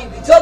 you be Tell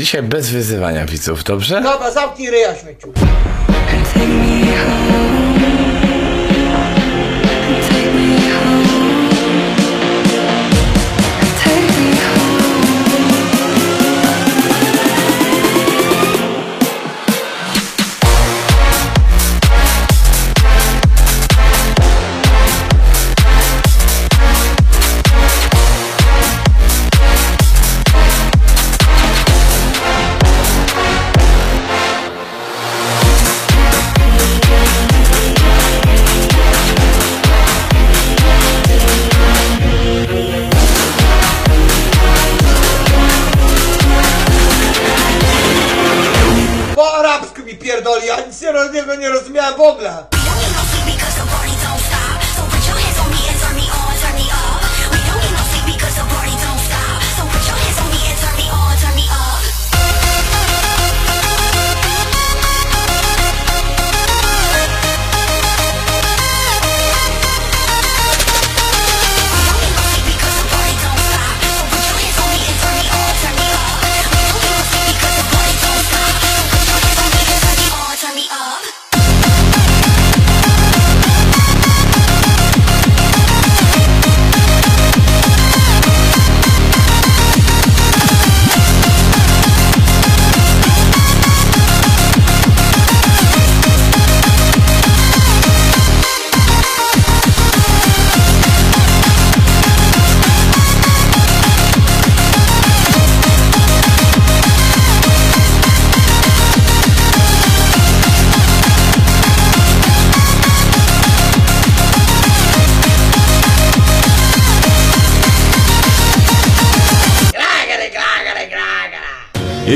dzisiaj bez wyzywania widzów, dobrze? Dobra, zamknij ryja śmieciu.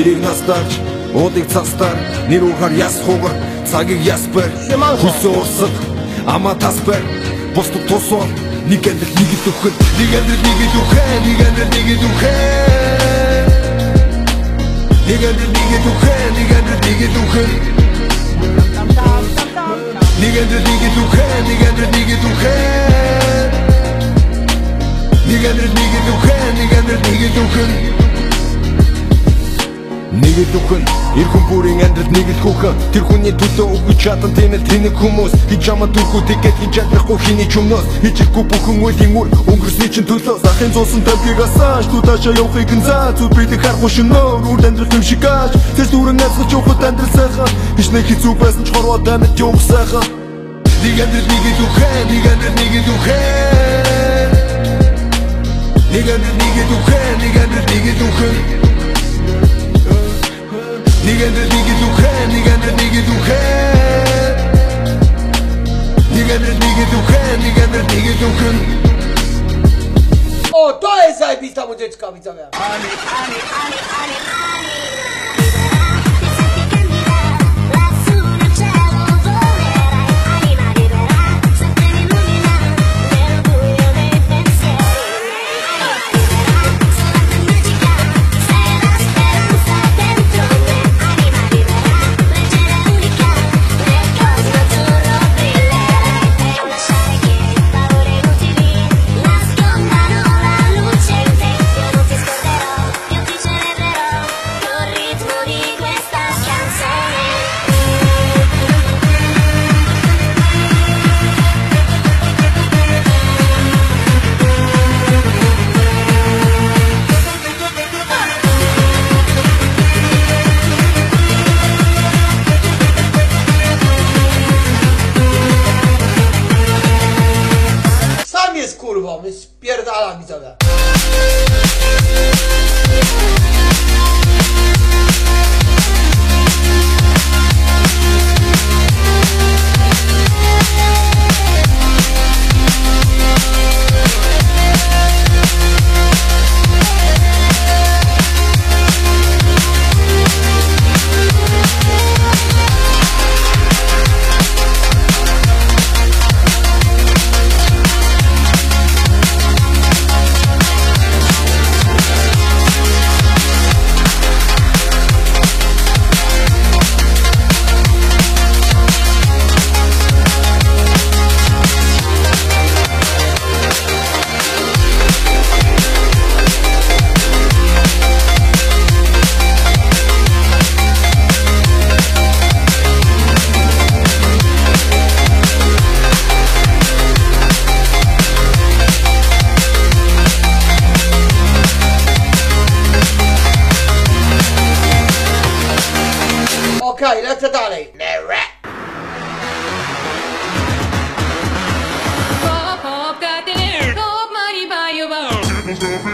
Эрийг настаарч уудыг цастаар нэр ухаар яс хугар цагийг яс бэр хүсээ урсад ама тас бэр бусдад тусвал нэг амьдрал нэг дөхөн нэг амьдрал нэг дөхөн нэг амьдрал нэг дөхөн нэг амьдрал нэг дөхөн нэг амьдрал нэг дөхөн нэг амьдрал нэг дөхөн нэг амьдрал нэг дөхөн нэг амьдрал нэг дөхөн нэг амьдрал нэг дөхөн Нэг л үхэн эр хүн бүрийн амьдрал нэг л хүүхэн. Тэр хүний төлөө өгч чадан тийм л тэнэг хүмүүс. Хич чамаа дүүхүү тэгээд хин чадахгүй хиний ч өмнөөс Хичээхгүй бүхэн үеийн үр өнгөрсний чинь төлөө. Сахын зуусан тавьгийг асааш Тутаашаа явахыг нь заа Зүр бидийг харахгүй шинөө Үр амьдрал юм шиг ааш Тэс дүүрэн найзлаж явахад амьдрал сайхан. Хич нэг хэцүү байсан ч хорвоо дамид юм сайхан. Нэг амьдрал нэг л үхэн Нэг амьдрал нэг л үхэн Нэг амьдрал нэг л үхэн Нэг амьдрал нэг л үхэн Nigga the nigga do hair, nigga the nigga do hair Nigga the nigga do hair, nigga the nigga do hair Oh, to jest zajebista muzyczka, widzowie. Ani, ani, ani, ani, ani. Stop it.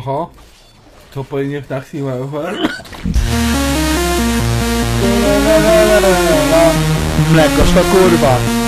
Aha. To płynie w taksi Mleko, to kurwa.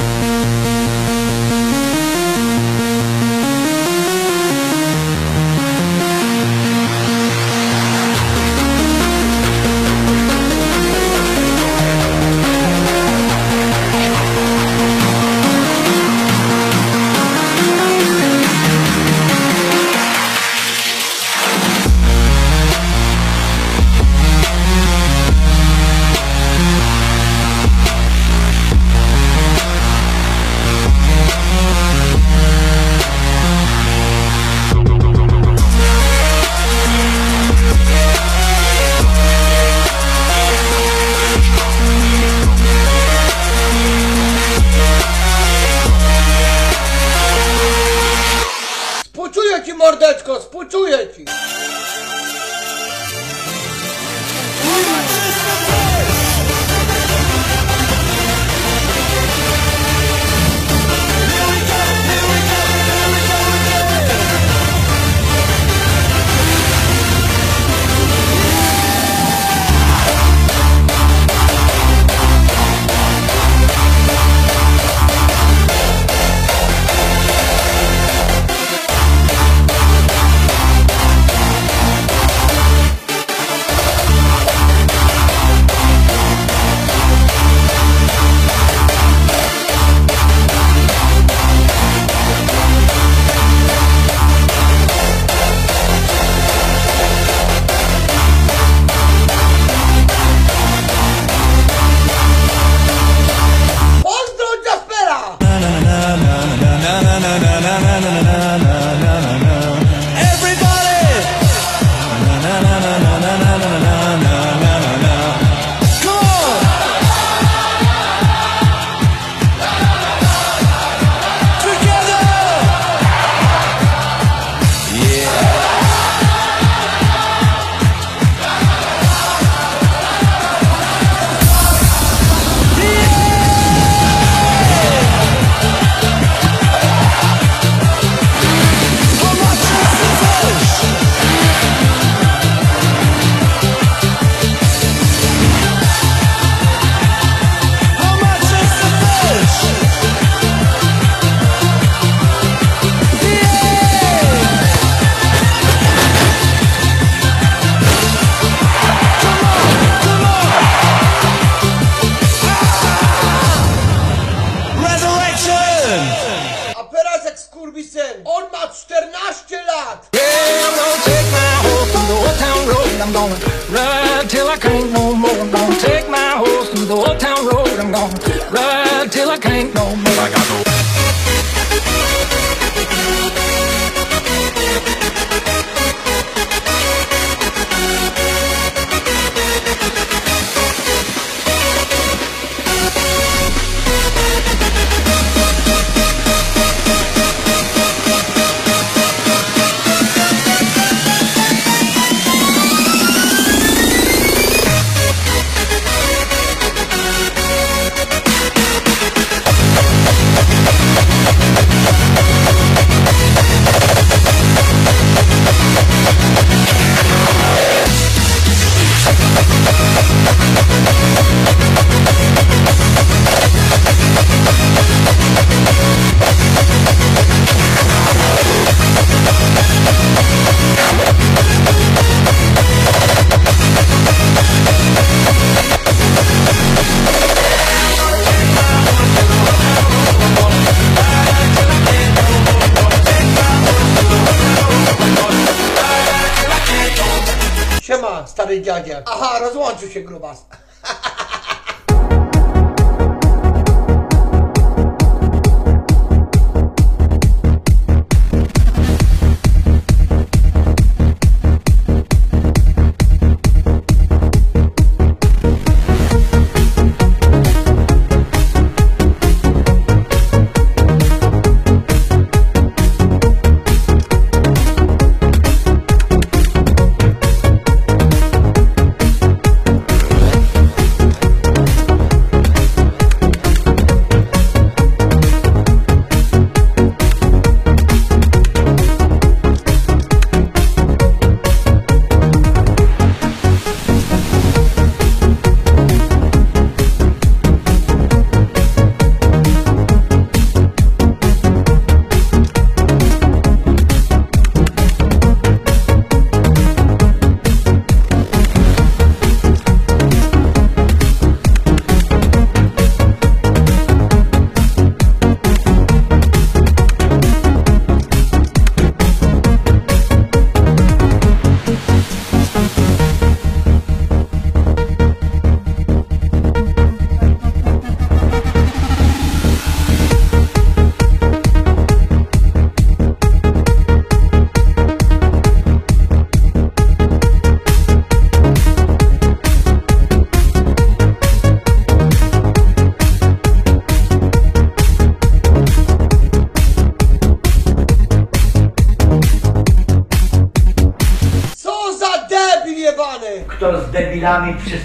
się grubym.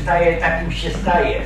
Przystaje, takim się staje.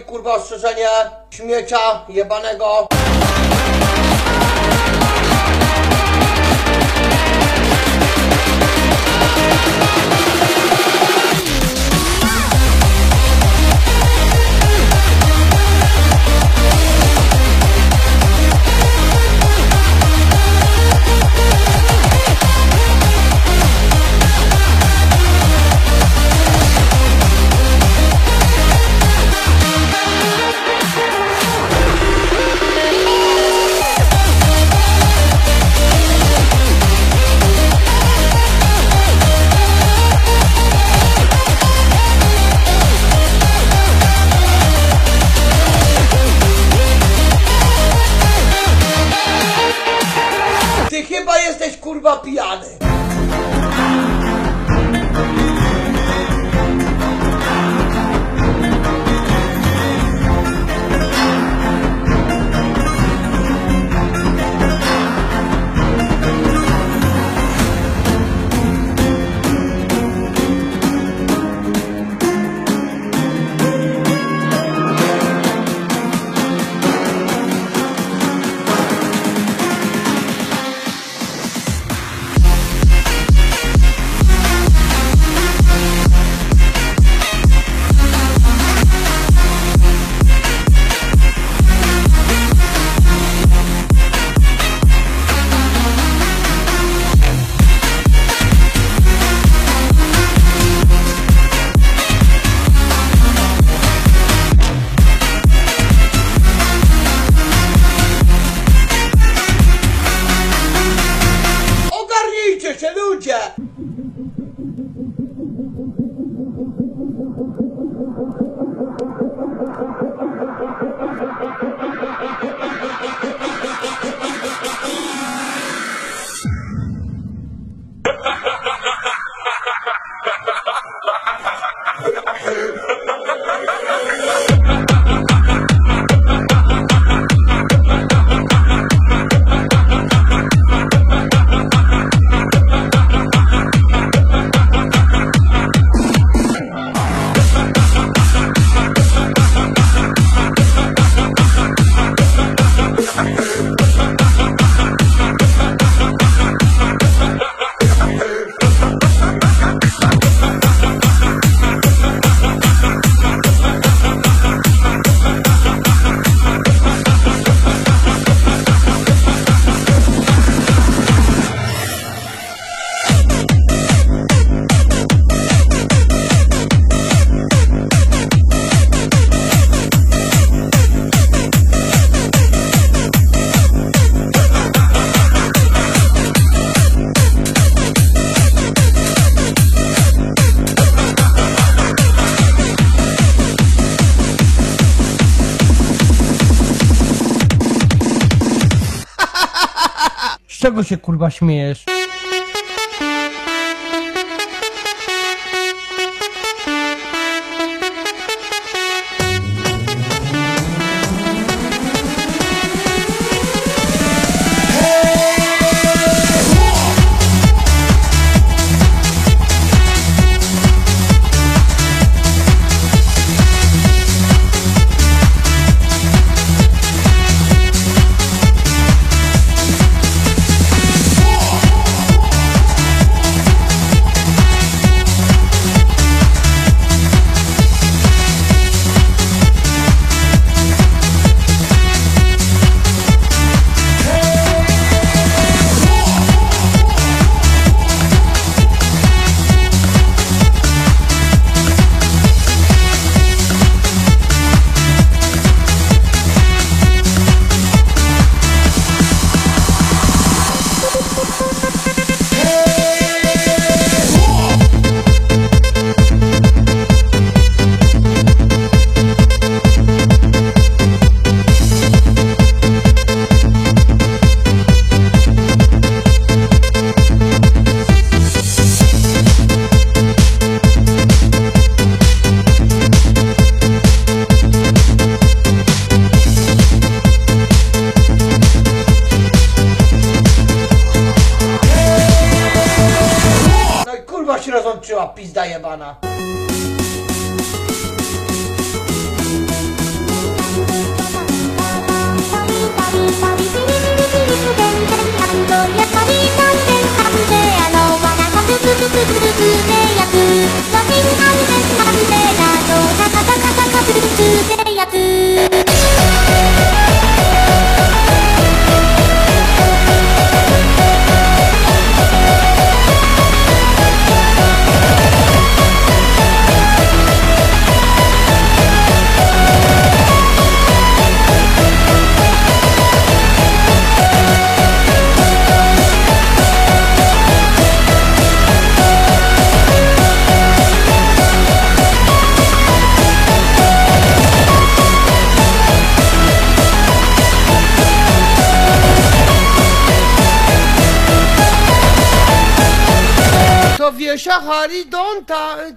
Kurwa ostrzeżenie śmiecia jebanego. Z czego się kurwa śmiejesz? Haridonta, eh,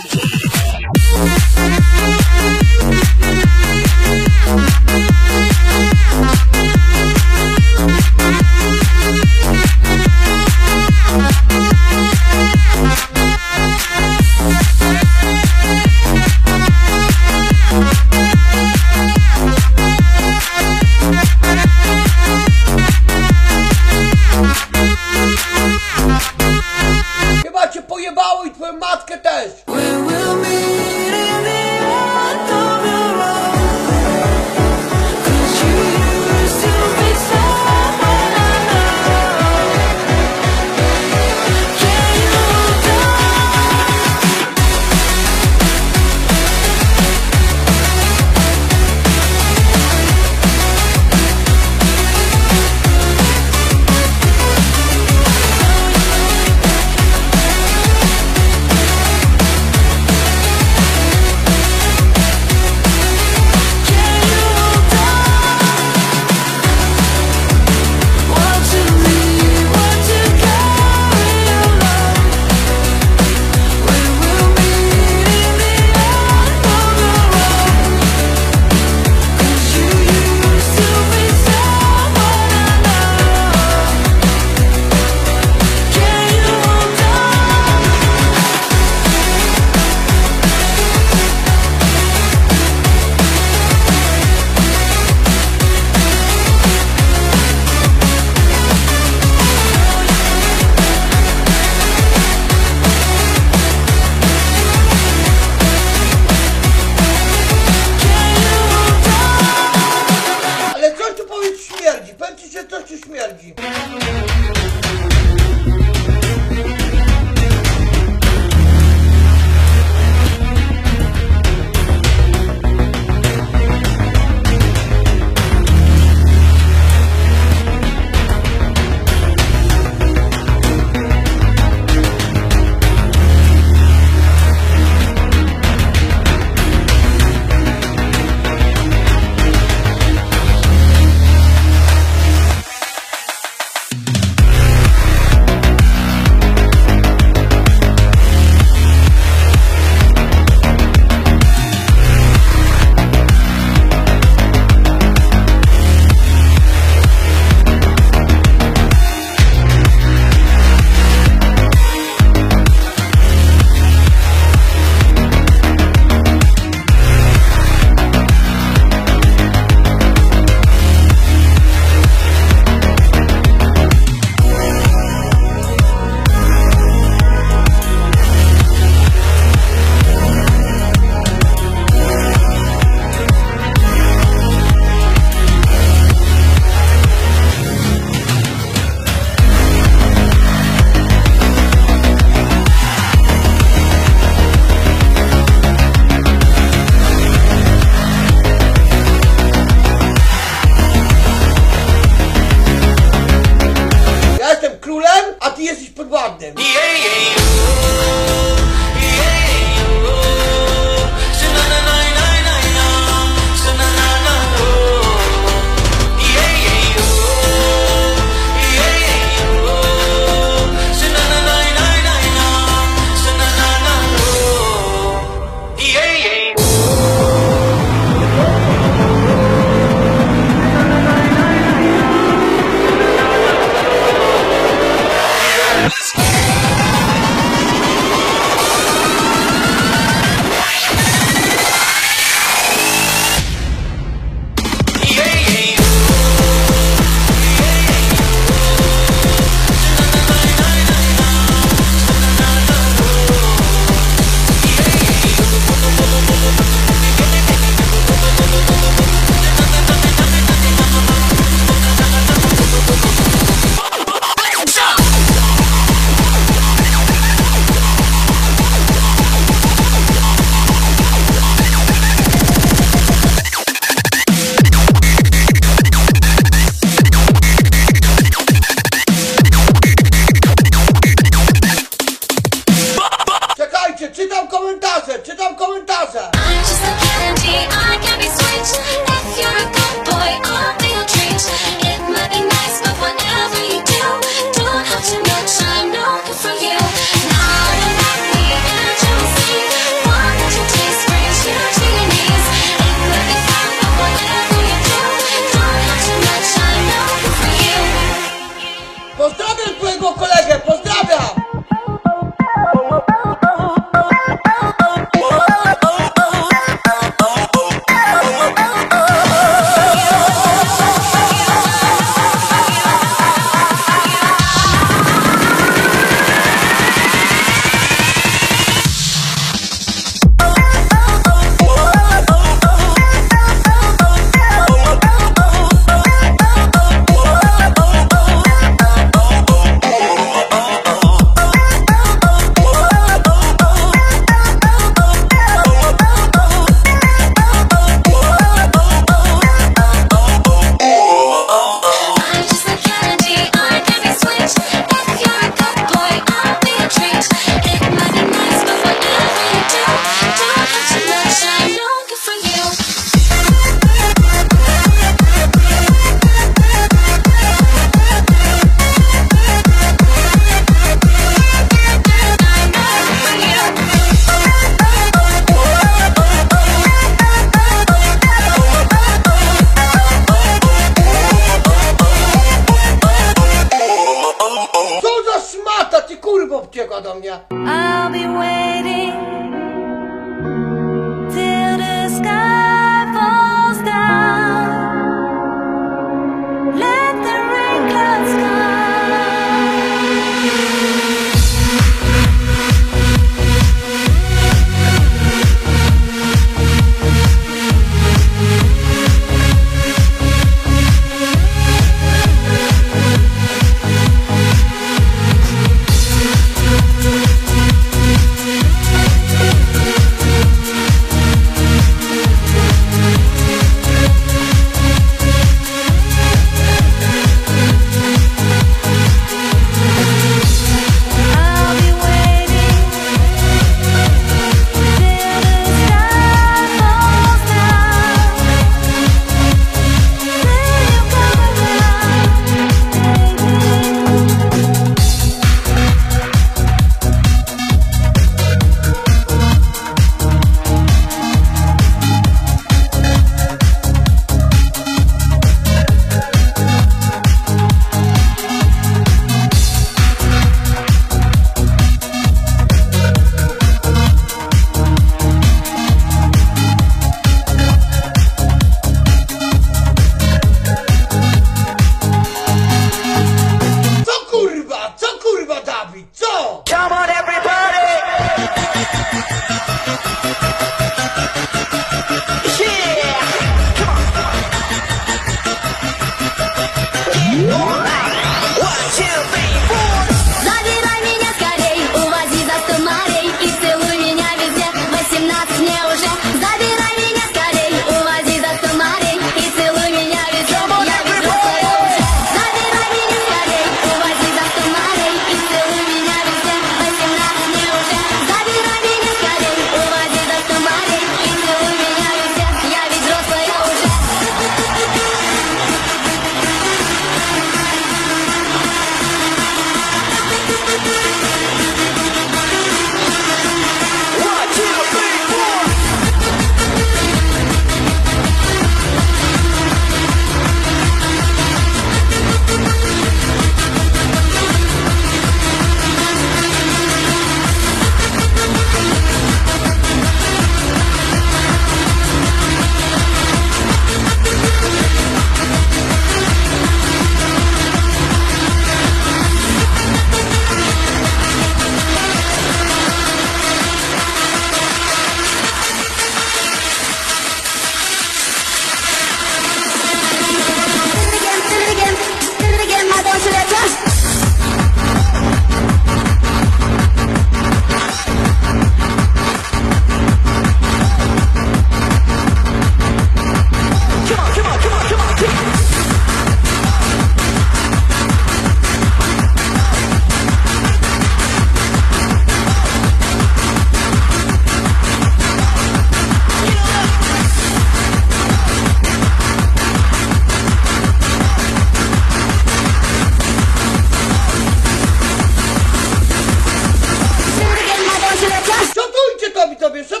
Esto pensó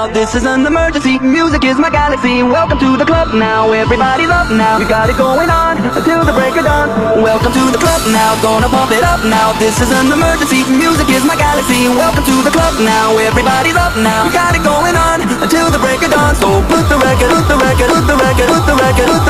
now, this is an emergency. Music is my galaxy, welcome to the club now. Everybody's up now, we got it going on Until the break of dawn. Welcome to the club now, gonna pump it up now. This is an emergency, music is my galaxy. Welcome to the club now, everybody's up now. We got it going on, until the break of dawn. So put the record, put the record, put the record, put the record, put the record